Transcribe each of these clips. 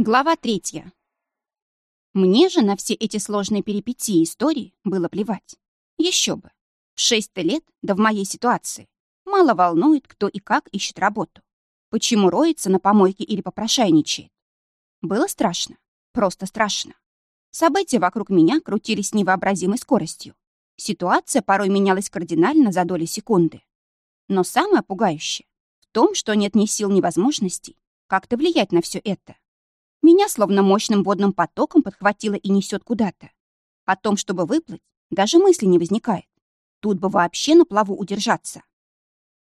Глава третья. Мне же на все эти сложные перипетии истории было плевать. Еще бы. В шесть лет, да в моей ситуации, мало волнует, кто и как ищет работу. Почему роется на помойке или попрошайничает. Было страшно. Просто страшно. События вокруг меня крутились с невообразимой скоростью. Ситуация порой менялась кардинально за доли секунды. Но самое пугающее в том, что нет ни сил, ни возможностей как-то влиять на все это. Меня словно мощным водным потоком подхватило и несет куда-то. О том, чтобы выплыть, даже мысли не возникает. Тут бы вообще на плаву удержаться.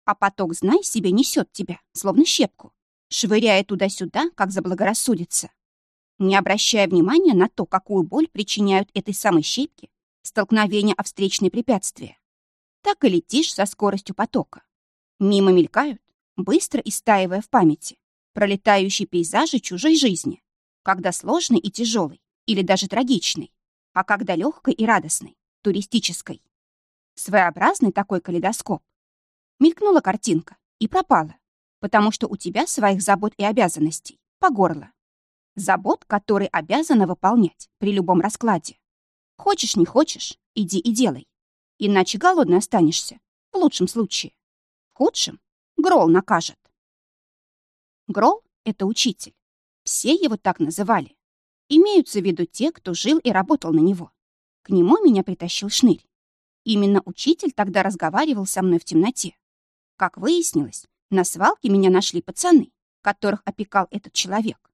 А поток, знай себе, несет тебя, словно щепку, швыряя туда-сюда, как заблагорассудится. Не обращая внимания на то, какую боль причиняют этой самой щепке столкновения о встречные препятствия. Так и летишь со скоростью потока. Мимо мелькают, быстро истаивая в памяти, пролетающие пейзажи чужой жизни, когда сложный и тяжелый, или даже трагичный, а когда легкой и радостной, туристической. Своеобразный такой калейдоскоп. Мелькнула картинка и пропала, потому что у тебя своих забот и обязанностей по горло. Забот, которые обязана выполнять при любом раскладе. Хочешь, не хочешь, иди и делай. Иначе голодный останешься, в лучшем случае. В худшем Грол накажет. Грол — это учитель. Все его так называли. Имеются в виду те, кто жил и работал на него. К нему меня притащил шнырь. Именно учитель тогда разговаривал со мной в темноте. Как выяснилось, на свалке меня нашли пацаны, которых опекал этот человек.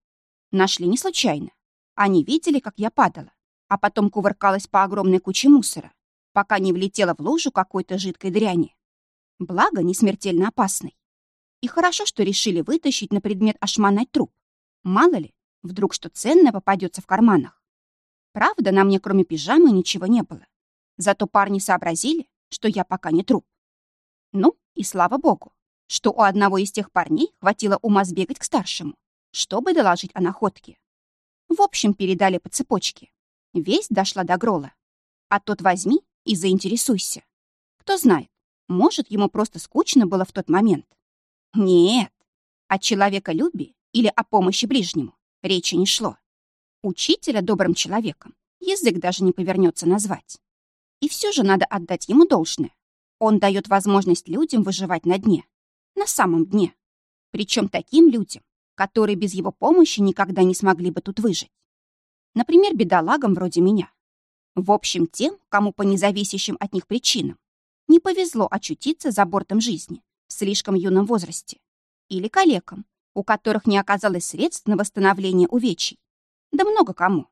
Нашли не случайно. Они видели, как я падала, а потом кувыркалась по огромной куче мусора, пока не влетела в лужу какой-то жидкой дряни. Благо, не смертельно опасной. И хорошо, что решили вытащить на предмет ошманать труп. Мало ли, вдруг что ценное попадется в карманах. Правда, на мне кроме пижамы ничего не было. Зато парни сообразили, что я пока не труп. Ну, и слава богу, что у одного из тех парней хватило ума сбегать к старшему, чтобы доложить о находке. В общем, передали по цепочке. Весть дошла до Грола. А тот возьми и заинтересуйся. Кто знает, может, ему просто скучно было в тот момент. Нет, о человеколюбии или о помощи ближнему речи не шло. Учителя добрым человеком язык даже не повернется назвать. И все же надо отдать ему должное. Он дает возможность людям выживать на дне, на самом дне. Причем таким людям, которые без его помощи никогда не смогли бы тут выжить. Например, бедолагам вроде меня. В общем, тем, кому по независящим от них причинам не повезло очутиться за бортом жизни в слишком юном возрасте. Или калекам, у которых не оказалось средств на восстановление увечий. Да много кому.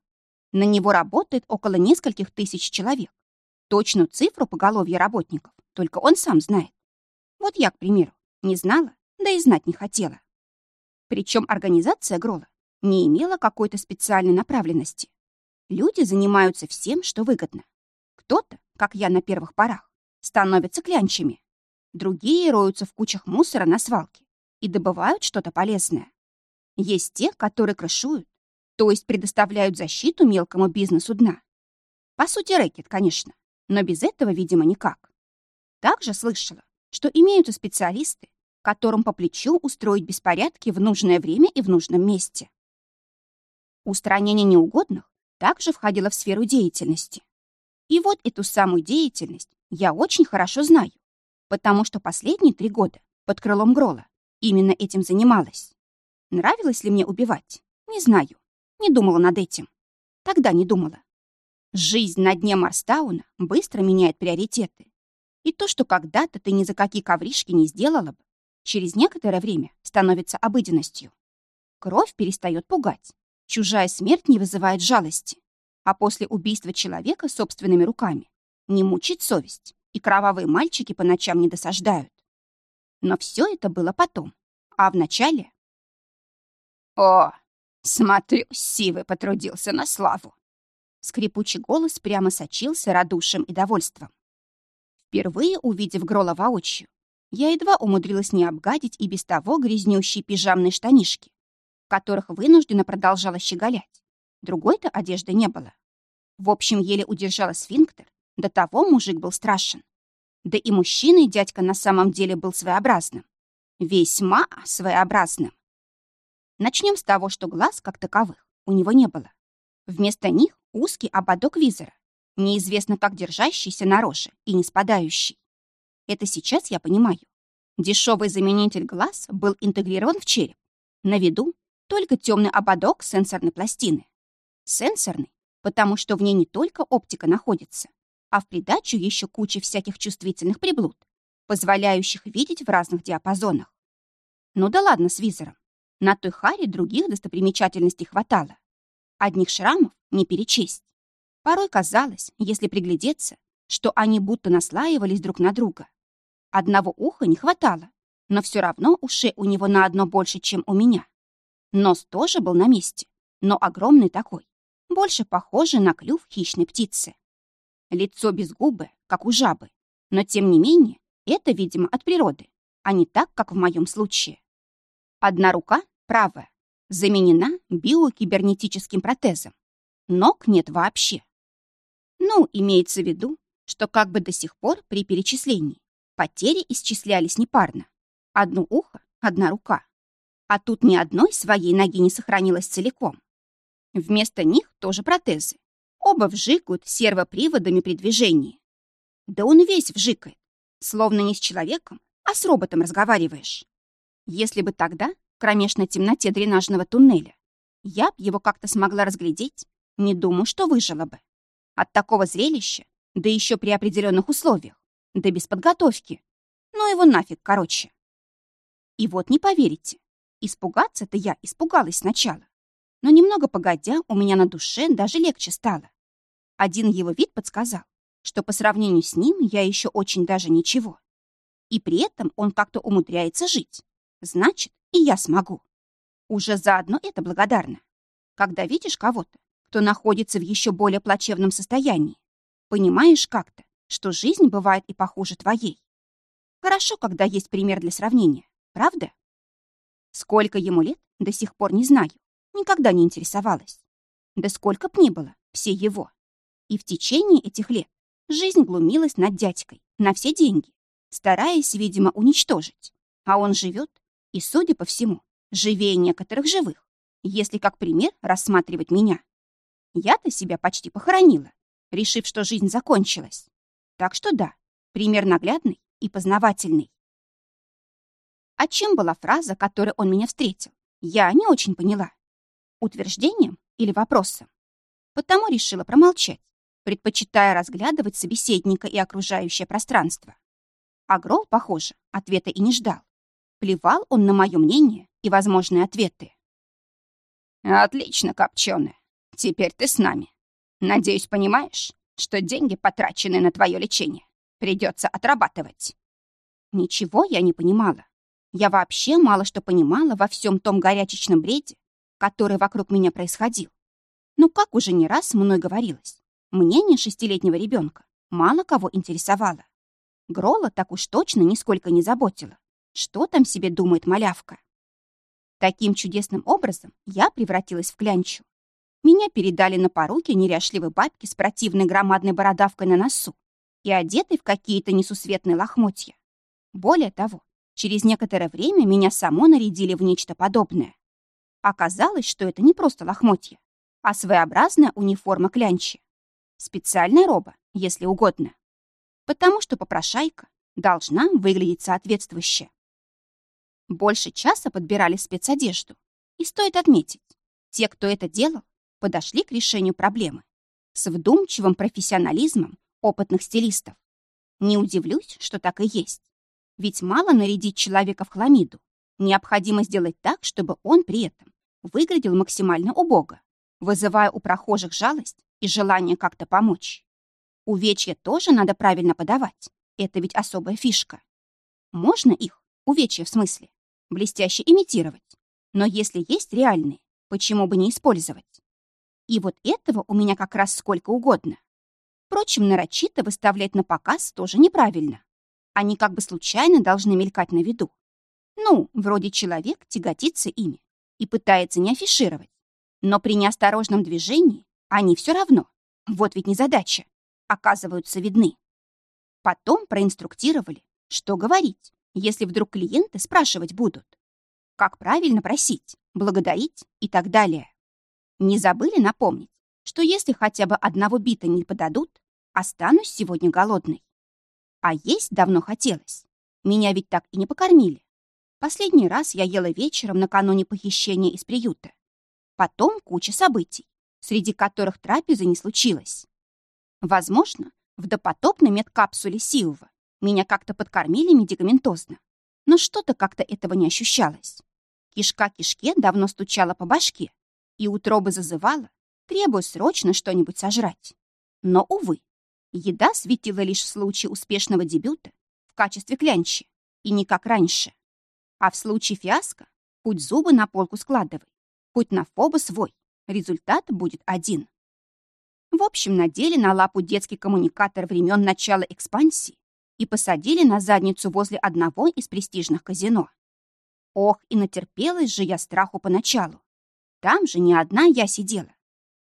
На него работает около нескольких тысяч человек. Точную цифру поголовья работников только он сам знает. Вот я, к примеру, не знала, да и знать не хотела. Причем организация Грола не имела какой-то специальной направленности. Люди занимаются всем, что выгодно. Кто-то, как я на первых порах, становится клянчами. Другие роются в кучах мусора на свалке и добывают что-то полезное. Есть те, которые крышуют, то есть предоставляют защиту мелкому бизнесу дна. По сути, рэкет, конечно, но без этого, видимо, никак. Также слышала, что имеются специалисты, которым по плечу устроить беспорядки в нужное время и в нужном месте. Устранение неугодных также входило в сферу деятельности. И вот эту самую деятельность я очень хорошо знаю, потому что последние три года под крылом Грола именно этим занималась. Нравилось ли мне убивать? Не знаю. Не думала над этим. Тогда не думала. Жизнь на дне Марстауна быстро меняет приоритеты. И то, что когда-то ты ни за какие ковришки не сделала бы, через некоторое время становится обыденностью. Кровь перестает пугать. Чужая смерть не вызывает жалости. А после убийства человека собственными руками не мучит совесть, и кровавые мальчики по ночам не досаждают. Но все это было потом. А вначале... «О, смотрю, Сивый потрудился на славу!» Скрипучий голос прямо сочился радушием и довольством. Впервые увидев Грола воочию, я едва умудрилась не обгадить и без того грязнющие пижамные штанишки, в которых вынуждена продолжала щеголять. Другой-то одежды не было. В общем, еле удержала сфинктер, до того мужик был страшен. Да и мужчина дядька на самом деле был своеобразным. Весьма своеобразным. Начнем с того, что глаз, как таковых, у него не было. Вместо них узкий ободок визора, неизвестно как держащийся на роже и не спадающий. Это сейчас я понимаю. Дешевый заменитель глаз был интегрирован в череп. На виду только темный ободок сенсорной пластины. Сенсорный, потому что в ней не только оптика находится, а в придачу еще куча всяких чувствительных приблуд, позволяющих видеть в разных диапазонах. Ну да ладно с визором. На той харе других достопримечательностей хватало. Одних шрамов не перечесть. Порой казалось, если приглядеться, что они будто наслаивались друг на друга. Одного уха не хватало, но все равно ушей у него на одно больше, чем у меня. Нос тоже был на месте, но огромный такой, больше похожий на клюв хищной птицы. Лицо без губы, как у жабы, но тем не менее это, видимо, от природы, а не так, как в моем случае. Одна рука, правая, заменена биокибернетическим протезом. Ног нет вообще. Ну, имеется в виду, что как бы до сих пор при перечислении потери исчислялись непарно. Одно ухо, одна рука. А тут ни одной своей ноги не сохранилось целиком. Вместо них тоже протезы. Оба вжикают сервоприводами при движении. Да он весь вжикает, словно не с человеком, а с роботом разговариваешь. Если бы тогда, в кромешной темноте дренажного туннеля, я б его как-то смогла разглядеть, не думаю, что выжила бы. От такого зрелища, да еще при определенных условиях, да без подготовки. Ну его нафиг, короче. И вот не поверите, испугаться-то я испугалась сначала. Но немного погодя, у меня на душе даже легче стало. Один его вид подсказал, что по сравнению с ним я еще очень даже ничего. И при этом он как-то умудряется жить. Значит, и я смогу. Уже заодно это благодарно. Когда видишь кого-то, кто находится в еще более плачевном состоянии, понимаешь как-то, что жизнь бывает и похуже твоей. Хорошо, когда есть пример для сравнения, правда? Сколько ему лет, до сих пор не знаю, никогда не интересовалась. Да сколько б ни было, все его. И в течение этих лет жизнь глумилась над дядькой на все деньги, стараясь, видимо, уничтожить. А он живет и, судя по всему, живее некоторых живых, если как пример рассматривать меня. Я-то себя почти похоронила, решив, что жизнь закончилась. Так что да, пример наглядный и познавательный. А чем была фраза, которой он меня встретил, я не очень поняла. Утверждением или вопросом? Потому решила промолчать, предпочитая разглядывать собеседника и окружающее пространство. А Грол, похоже, ответа и не ждал. Плевал он на мое мнение и возможные ответы. «Отлично, Копченая. Теперь ты с нами. Надеюсь, понимаешь, что деньги, потраченные на твое лечение, придется отрабатывать». Ничего я не понимала. Я вообще мало что понимала во всем том горячечном бреде, который вокруг меня происходил. Но, как уже не раз мной говорилось, мнение шестилетнего ребенка мало кого интересовало. Грола так уж точно нисколько не заботила. Что там себе думает малявка? Таким чудесным образом я превратилась в клянчу. Меня передали на поруки неряшливой бабки с противной громадной бородавкой на носу и одетой в какие-то несусветные лохмотья. Более того, через некоторое время меня само нарядили в нечто подобное. Оказалось, что это не просто лохмотья, а своеобразная униформа клянчи. Специальная роба, если угодно. Потому что попрошайка должна выглядеть соответствующе. Больше часа подбирали спецодежду. И стоит отметить, те, кто это делал, подошли к решению проблемы с вдумчивым профессионализмом опытных стилистов. Не удивлюсь, что так и есть. Ведь мало нарядить человека в хламиду. Необходимо сделать так, чтобы он при этом выглядел максимально убого, вызывая у прохожих жалость и желание как-то помочь. Увечья тоже надо правильно подавать. Это ведь особая фишка. Можно их, увечья в смысле, блестяще имитировать. Но если есть реальные, почему бы не использовать? И вот этого у меня как раз сколько угодно. Впрочем, нарочито выставлять на показ тоже неправильно. Они как бы случайно должны мелькать на виду. Ну, вроде человек тяготится ими и пытается не афишировать. Но при неосторожном движении они все равно, вот ведь незадача, оказываются видны. Потом проинструктировали, что говорить, если вдруг клиенты спрашивать будут. Как правильно просить, благодарить и так далее. Не забыли напомнить, что если хотя бы одного бита не подадут, останусь сегодня голодной. А есть давно хотелось. Меня ведь так и не покормили. Последний раз я ела вечером накануне похищения из приюта. Потом куча событий, среди которых трапезы не случилось. Возможно, в допотопной медкапсуле Силва меня как-то подкормили медикаментозно, но что-то как-то этого не ощущалось. Кишка кишке давно стучала по башке, и утроба зазывала, требуя срочно что-нибудь сожрать. Но, увы, еда светила лишь в случае успешного дебюта в качестве клянчи, и не как раньше. А в случае фиаско путь зубы на полку складывай, путь на фоба свой, результат будет один. В общем, надели на лапу детский коммуникатор времен начала экспансии и посадили на задницу возле одного из престижных казино. Ох, и натерпелась же я страху поначалу. Там же не одна я сидела.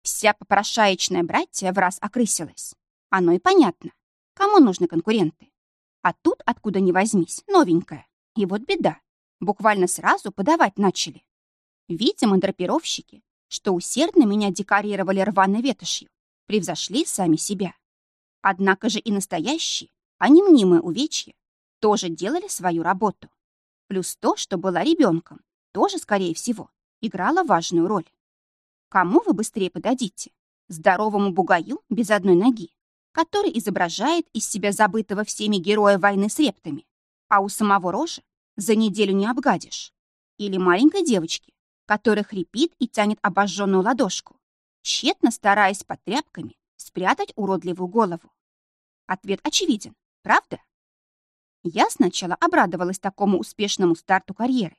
Вся попрошаечная братья в раз окрысилась. Оно и понятно. Кому нужны конкуренты? А тут, откуда ни возьмись, новенькая. И вот беда. Буквально сразу подавать начали. Видимо, драпировщики, что усердно меня декорировали рваной ветошью, превзошли сами себя. Однако же и настоящие, а не мнимые увечья, тоже делали свою работу. Плюс то, что была ребенком, тоже, скорее всего, играла важную роль. Кому вы быстрее подадите? Здоровому бугаю без одной ноги, который изображает из себя забытого всеми героя войны с рептами, а у самого рожа за неделю не обгадишь. Или маленькой девочке, которая хрипит и тянет обожженную ладошку, тщетно стараясь под тряпками спрятать уродливую голову. Ответ очевиден, правда? Я сначала обрадовалась такому успешному старту карьеры,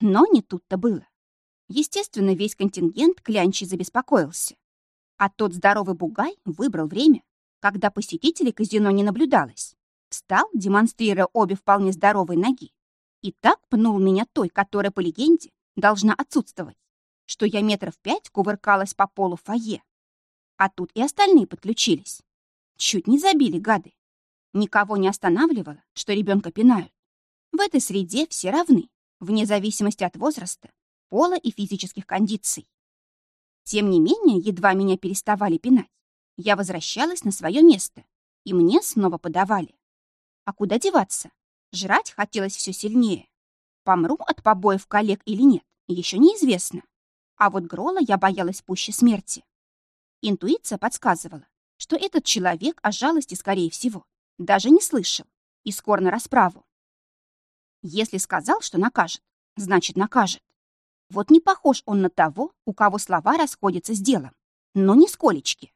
но не тут-то было. Естественно, весь контингент клянчий забеспокоился. А тот здоровый бугай выбрал время, когда посетителей казино не наблюдалось. Встал, демонстрируя обе вполне здоровые ноги, и так пнул меня той, которая, по легенде, должна отсутствовать, что я метров пять кувыркалась по полу фойе. А тут и остальные подключились. Чуть не забили гады. Никого не останавливало, что ребенка пинают. В этой среде все равны, вне зависимости от возраста пола и физических кондиций. Тем не менее, едва меня переставали пинать, я возвращалась на свое место, и мне снова подавали. А куда деваться? Жрать хотелось все сильнее. Помру от побоев коллег или нет, еще неизвестно. А вот Грола я боялась пуще смерти. Интуиция подсказывала, что этот человек о жалости, скорее всего, даже не слышал и скоро на расправу. Если сказал, что накажет, значит накажет. Вот не похож он на того, у кого слова расходятся с делом. Но не сколечки.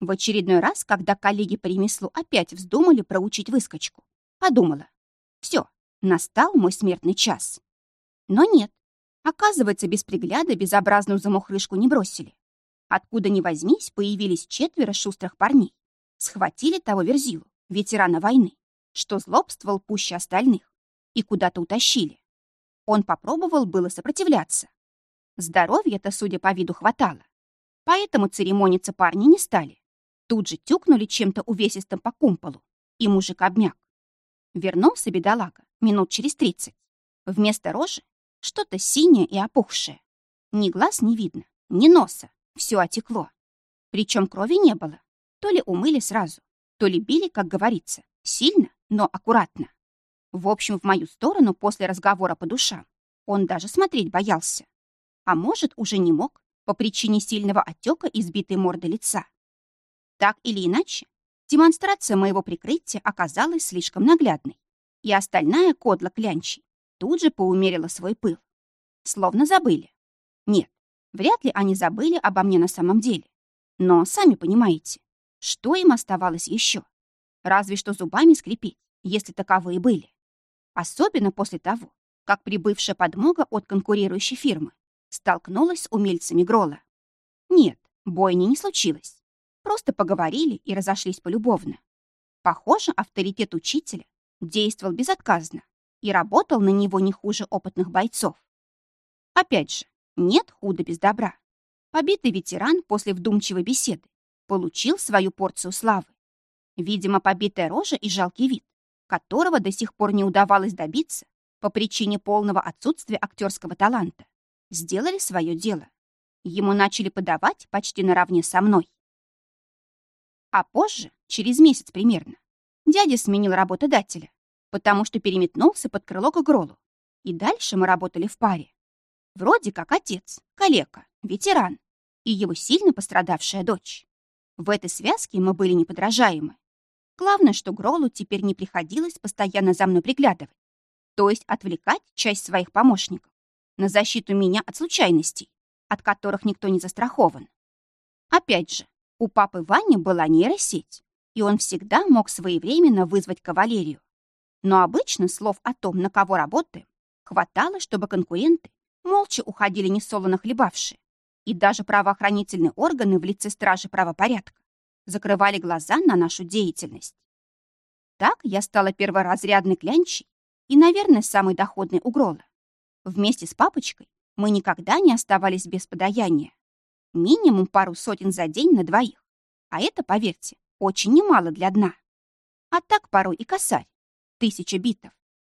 В очередной раз, когда коллеги по ремеслу опять вздумали проучить выскочку, подумала. Все, настал мой смертный час. Но нет. Оказывается, без пригляда безобразную замухрышку не бросили. Откуда ни возьмись, появились четверо шустрых парней. Схватили того верзилу, ветерана войны, что злобствовал пуще остальных, и куда-то утащили. Он попробовал было сопротивляться. Здоровья-то, судя по виду, хватало. Поэтому церемониться парни не стали. Тут же тюкнули чем-то увесистым по кумполу, и мужик обмяк. Вернулся бедолага минут через тридцать. Вместо рожи что-то синее и опухшее. Ни глаз не видно, ни носа. Все отекло. Причем крови не было. То ли умыли сразу, то ли били, как говорится, сильно, но аккуратно. В общем, в мою сторону после разговора по душам он даже смотреть боялся. А может, уже не мог по причине сильного отека избитой морды лица. Так или иначе, демонстрация моего прикрытия оказалась слишком наглядной, и остальная кодла клянчи тут же поумерила свой пыл. Словно забыли. Нет, вряд ли они забыли обо мне на самом деле. Но, сами понимаете, что им оставалось еще? Разве что зубами скрипеть, если таковые были. Особенно после того, как прибывшая подмога от конкурирующей фирмы столкнулась с умельцами Грола. Нет, бойни не случилось. Просто поговорили и разошлись полюбовно. Похоже, авторитет учителя действовал безотказно и работал на него не хуже опытных бойцов. Опять же, нет худа без добра. Побитый ветеран после вдумчивой беседы получил свою порцию славы. Видимо, побитая рожа и жалкий вид которого до сих пор не удавалось добиться по причине полного отсутствия актерского таланта, сделали свое дело. Ему начали подавать почти наравне со мной. А позже, через месяц примерно, дядя сменил работодателя, потому что переметнулся под крыло к Гролу. И дальше мы работали в паре. Вроде как отец, калека, ветеран и его сильно пострадавшая дочь. В этой связке мы были неподражаемы. Главное, что Гролу теперь не приходилось постоянно за мной приглядывать, то есть отвлекать часть своих помощников на защиту меня от случайностей, от которых никто не застрахован. Опять же, у папы Вани была нейросеть, и он всегда мог своевременно вызвать кавалерию. Но обычно слов о том, на кого работаем, хватало, чтобы конкуренты молча уходили несолоно хлебавшие, и даже правоохранительные органы в лице стражи правопорядка закрывали глаза на нашу деятельность. Так я стала перворазрядной клянчей и, наверное, самой доходной угролы. Вместе с папочкой мы никогда не оставались без подаяния. Минимум пару сотен за день на двоих. А это, поверьте, очень немало для дна. А так порой и косарь. Тысяча битов.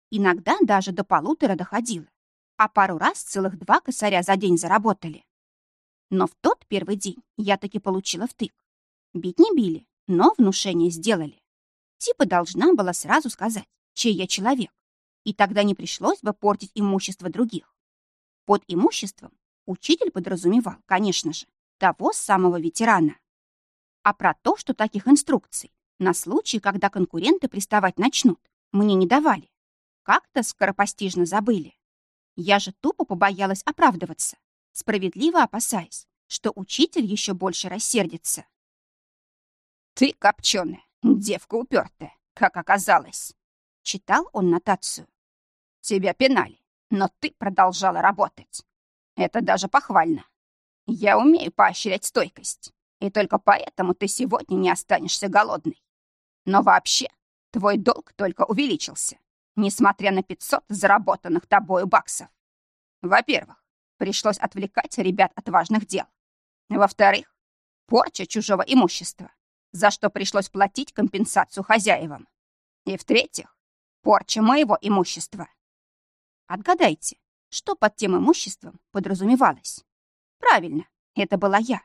Иногда даже до полутора доходило. А пару раз целых два косаря за день заработали. Но в тот первый день я таки получила втык. Бить не били, но внушение сделали. Типа должна была сразу сказать, чей я человек, и тогда не пришлось бы портить имущество других. Под имуществом учитель подразумевал, конечно же, того самого ветерана. А про то, что таких инструкций на случай, когда конкуренты приставать начнут, мне не давали. Как-то скоропостижно забыли. Я же тупо побоялась оправдываться, справедливо опасаясь, что учитель еще больше рассердится. «Ты, копченая, девка упертая, как оказалось!» Читал он нотацию. «Тебя пинали, но ты продолжала работать. Это даже похвально. Я умею поощрять стойкость, и только поэтому ты сегодня не останешься голодной. Но вообще, твой долг только увеличился, несмотря на 500 заработанных тобою баксов. Во-первых, пришлось отвлекать ребят от важных дел. Во-вторых, порча чужого имущества за что пришлось платить компенсацию хозяевам. И в-третьих, порча моего имущества. Отгадайте, что под тем имуществом подразумевалось? Правильно, это была я,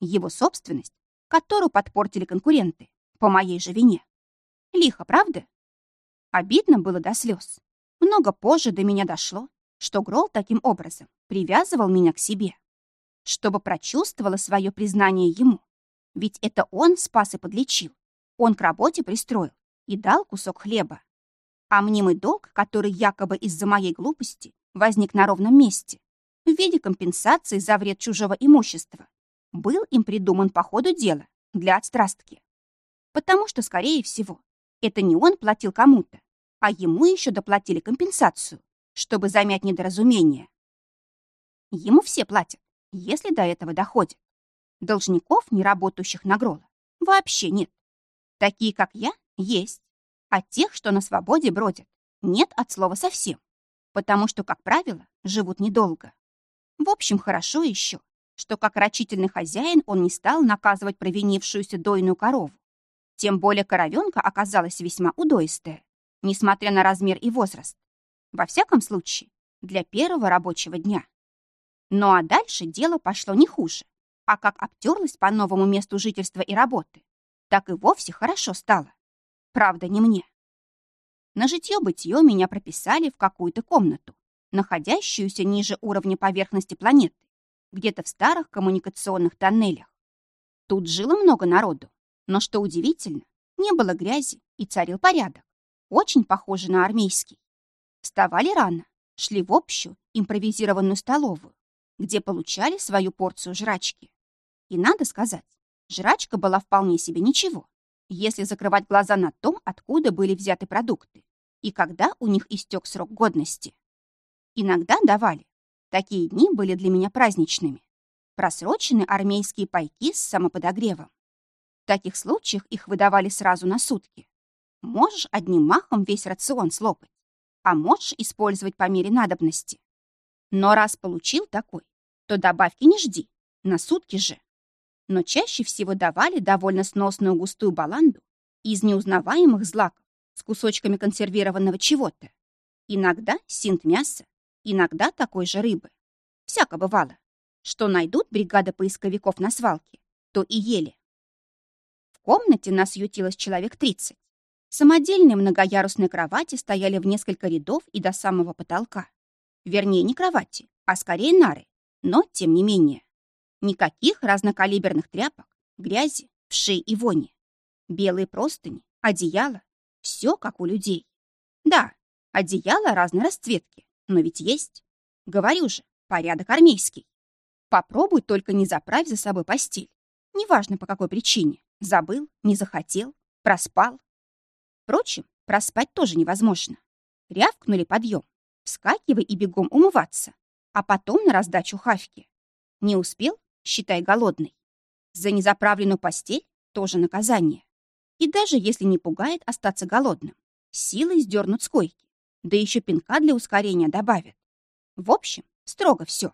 его собственность, которую подпортили конкуренты, по моей же вине. Лихо, правда? Обидно было до слез. Много позже до меня дошло, что Грол таким образом привязывал меня к себе, чтобы прочувствовала свое признание ему ведь это он спас и подлечил. Он к работе пристроил и дал кусок хлеба. А мнимый долг, который якобы из-за моей глупости возник на ровном месте, в виде компенсации за вред чужого имущества, был им придуман по ходу дела для отстрастки. Потому что, скорее всего, это не он платил кому-то, а ему еще доплатили компенсацию, чтобы замять недоразумение. Ему все платят, если до этого доходит. Должников, не работающих на Грола, вообще нет. Такие, как я, есть. А тех, что на свободе бродят, нет от слова совсем. Потому что, как правило, живут недолго. В общем, хорошо еще, что как рачительный хозяин он не стал наказывать провинившуюся дойную корову. Тем более коровенка оказалась весьма удоистая, несмотря на размер и возраст. Во всяком случае, для первого рабочего дня. Ну а дальше дело пошло не хуже. А как обтерлась по новому месту жительства и работы, так и вовсе хорошо стало. Правда, не мне. На житье-бытие меня прописали в какую-то комнату, находящуюся ниже уровня поверхности планеты, где-то в старых коммуникационных тоннелях. Тут жило много народу, но, что удивительно, не было грязи и царил порядок, очень похожий на армейский. Вставали рано, шли в общую импровизированную столовую, где получали свою порцию жрачки. И надо сказать, жрачка была вполне себе ничего, если закрывать глаза на том, откуда были взяты продукты и когда у них истек срок годности. Иногда давали. Такие дни были для меня праздничными. Просроченные армейские пайки с самоподогревом. В таких случаях их выдавали сразу на сутки. Можешь одним махом весь рацион слопать, а можешь использовать по мере надобности. Но раз получил такой, то добавки не жди, на сутки же но чаще всего давали довольно сносную густую баланду из неузнаваемых злаков с кусочками консервированного чего-то. Иногда синт мяса, иногда такой же рыбы. Всяко бывало. Что найдут бригада поисковиков на свалке, то и ели. В комнате нас ютилось человек 30. Самодельные многоярусные кровати стояли в несколько рядов и до самого потолка. Вернее, не кровати, а скорее нары, но тем не менее. Никаких разнокалиберных тряпок, грязи, вшей и вони. Белые простыни, одеяло — все как у людей. Да, одеяло разной расцветки, но ведь есть. Говорю же, порядок армейский. Попробуй только не заправь за собой постель. Неважно по какой причине. Забыл, не захотел, проспал. Впрочем, проспать тоже невозможно. Рявкнули подъем. Вскакивай и бегом умываться. А потом на раздачу хавки. Не успел? Считай голодный. За незаправленную постель тоже наказание. И даже если не пугает остаться голодным, силой сдернут с койки, да еще пинка для ускорения добавят. В общем, строго все.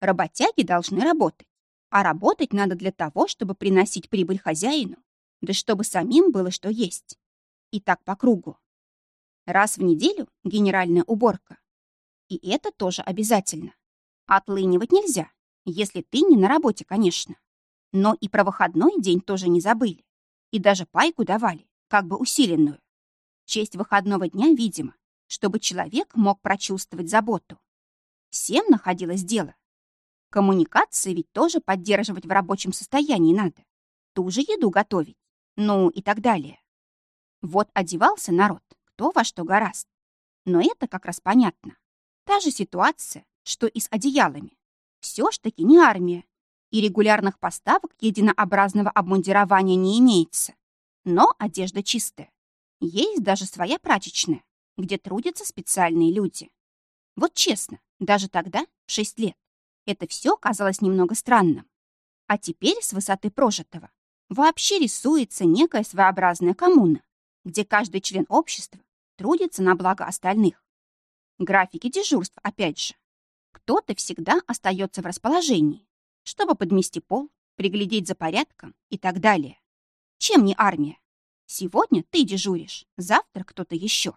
Работяги должны работать, а работать надо для того, чтобы приносить прибыль хозяину, да чтобы самим было что есть. И так по кругу. Раз в неделю генеральная уборка. И это тоже обязательно. Отлынивать нельзя, если ты не на работе, конечно. Но и про выходной день тоже не забыли. И даже пайку давали, как бы усиленную. честь выходного дня, видимо, чтобы человек мог прочувствовать заботу. Всем находилось дело. Коммуникации ведь тоже поддерживать в рабочем состоянии надо. Ту же еду готовить. Ну и так далее. Вот одевался народ, кто во что гораст. Но это как раз понятно. Та же ситуация, что и с одеялами. Все ж таки не армия, и регулярных поставок единообразного обмундирования не имеется. Но одежда чистая. Есть даже своя прачечная, где трудятся специальные люди. Вот честно, даже тогда, в 6 лет, это все казалось немного странным. А теперь с высоты прожитого вообще рисуется некая своеобразная коммуна, где каждый член общества трудится на благо остальных. Графики дежурств, опять же. Кто-то всегда остается в расположении, чтобы подмести пол, приглядеть за порядком и так далее. Чем не армия? Сегодня ты дежуришь, завтра кто-то еще.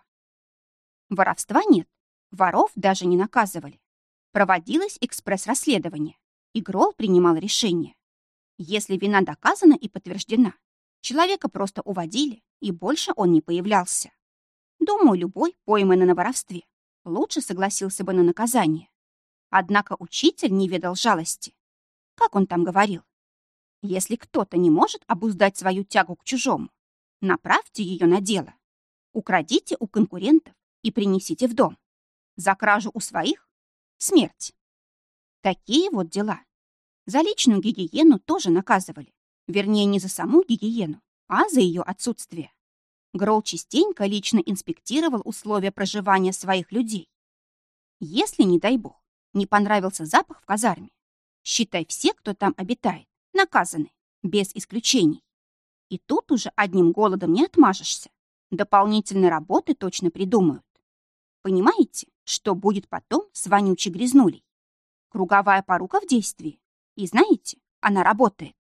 Воровства нет, воров даже не наказывали. Проводилось экспресс-расследование, и Грол принимал решение. Если вина доказана и подтверждена, человека просто уводили, и больше он не появлялся. Думаю, любой, пойманный на воровстве, лучше согласился бы на наказание. Однако учитель не ведал жалости. Как он там говорил? Если кто-то не может обуздать свою тягу к чужому, направьте ее на дело. Украдите у конкурентов и принесите в дом. За кражу у своих — смерть. Такие вот дела. За личную гигиену тоже наказывали. Вернее, не за саму гигиену, а за ее отсутствие. Грол частенько лично инспектировал условия проживания своих людей. Если, не дай бог, не понравился запах в казарме, Считай, все, кто там обитает, наказаны, без исключений. И тут уже одним голодом не отмажешься. Дополнительные работы точно придумают. Понимаете, что будет потом с вонючей грязнулей? Круговая порука в действии. И знаете, она работает.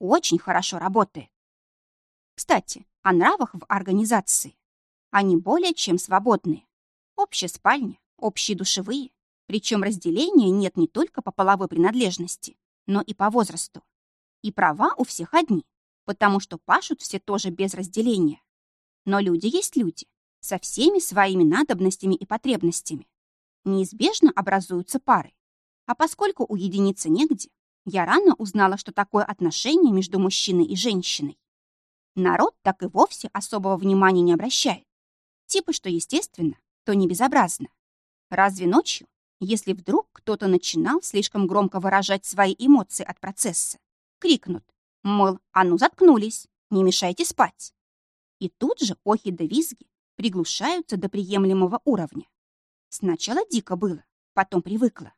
Очень хорошо работает. Кстати, о нравах в организации. Они более чем свободные. Общая спальня, общие душевые, причем разделения нет не только по половой принадлежности, но и по возрасту. И права у всех одни, потому что пашут все тоже без разделения. Но люди есть люди, со всеми своими надобностями и потребностями. Неизбежно образуются пары. А поскольку уединиться негде, я рано узнала, что такое отношение между мужчиной и женщиной. Народ так и вовсе особого внимания не обращает. Типа, что естественно, то не безобразно. Разве ночью если вдруг кто-то начинал слишком громко выражать свои эмоции от процесса. Крикнут, мол, а ну заткнулись, не мешайте спать. И тут же охи да визги приглушаются до приемлемого уровня. Сначала дико было, потом привыкла,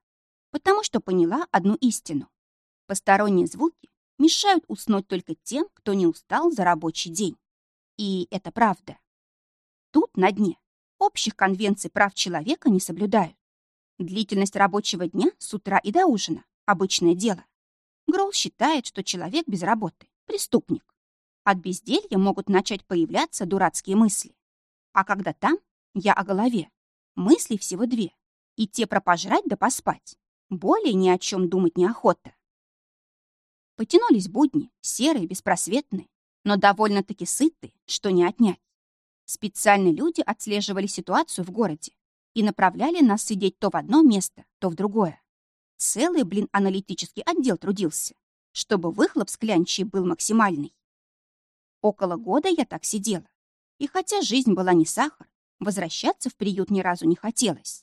потому что поняла одну истину. Посторонние звуки мешают уснуть только тем, кто не устал за рабочий день. И это правда. Тут на дне общих конвенций прав человека не соблюдают. Длительность рабочего дня с утра и до ужина – обычное дело. Гролл считает, что человек без работы – преступник. От безделья могут начать появляться дурацкие мысли. А когда там, я о голове, мыслей всего две. И те про пожрать да поспать. Более ни о чем думать неохота. Потянулись будни, серые, беспросветные, но довольно-таки сытые, что не отнять. Специальные люди отслеживали ситуацию в городе и направляли нас сидеть то в одно место, то в другое. Целый, блин, аналитический отдел трудился, чтобы выхлоп с клянчей был максимальный. Около года я так сидела. И хотя жизнь была не сахар, возвращаться в приют ни разу не хотелось.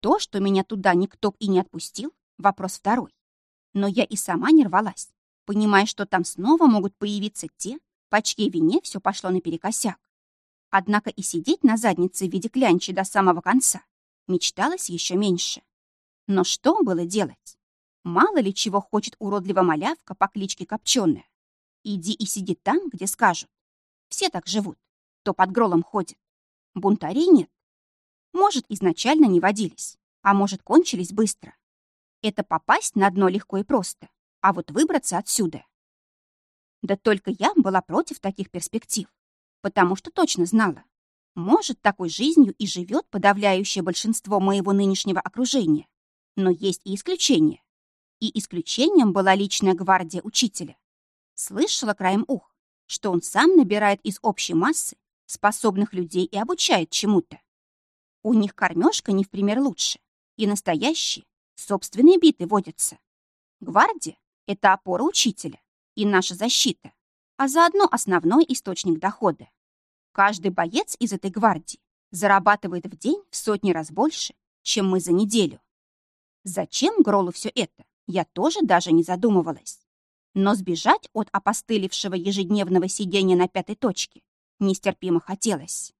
То, что меня туда никто и не отпустил, вопрос второй. Но я и сама не рвалась понимая, что там снова могут появиться те, по чьей вине все пошло наперекосяк. Однако и сидеть на заднице в виде клянчи до самого конца мечталось еще меньше. Но что было делать? Мало ли чего хочет уродлива малявка по кличке Копченая. Иди и сиди там, где скажут. Все так живут. То под гролом ходят. Бунтарей нет. Может, изначально не водились, а может, кончились быстро. Это попасть на дно легко и просто а вот выбраться отсюда. Да только я была против таких перспектив, потому что точно знала, может, такой жизнью и живет подавляющее большинство моего нынешнего окружения. Но есть и исключения. И исключением была личная гвардия учителя. Слышала краем ух, что он сам набирает из общей массы способных людей и обучает чему-то. У них кормежка не в пример лучше, и настоящие, собственные биты водятся. Гвардия это опора учителя и наша защита, а заодно основной источник дохода. Каждый боец из этой гвардии зарабатывает в день в сотни раз больше, чем мы за неделю. Зачем Гролу все это, я тоже даже не задумывалась. Но сбежать от опостылевшего ежедневного сидения на пятой точке нестерпимо хотелось.